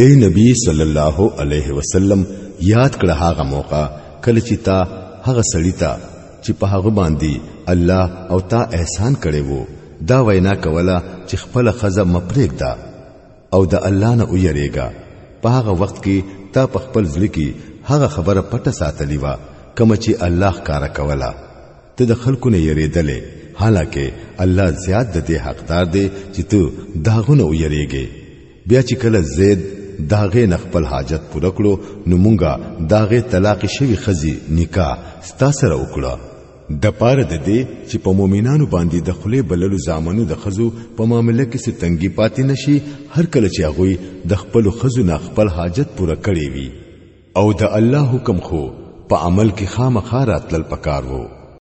اے نبی صلی الله علیه وسلم یاد کړه هغه موقع کله چې تا هغه سړی ته چې په هغه باندې الله او تا احسان کړي وو دا وینا کوله چې خپل خزه مپریک دا او د الله نه ویریږي په هغه وخت کې تا په خپل ځل کې هغه خبره پټه ساتلی و کوم چې الله کار کوله ته د خلکو نه یریدلې حالکه الله زیات د دې حقدار دی چې ته داغونه ویریږي بیا چې کله زید داغه نه خپل حاجت پوره کړو نو مونږه داغه طلاق شوی خزي نکاح ستا سره وکړه د پاره د دې چې په مؤمنانو باندې د خله بللو زامنو د خزو په معاملې کې څه تنګي پاتې نشي هر کله چې هغه د خپل خزو نه خپل حاجت پوره کړی وي او د الله حکم خو په عمل کې خامخا راتلل پکار وو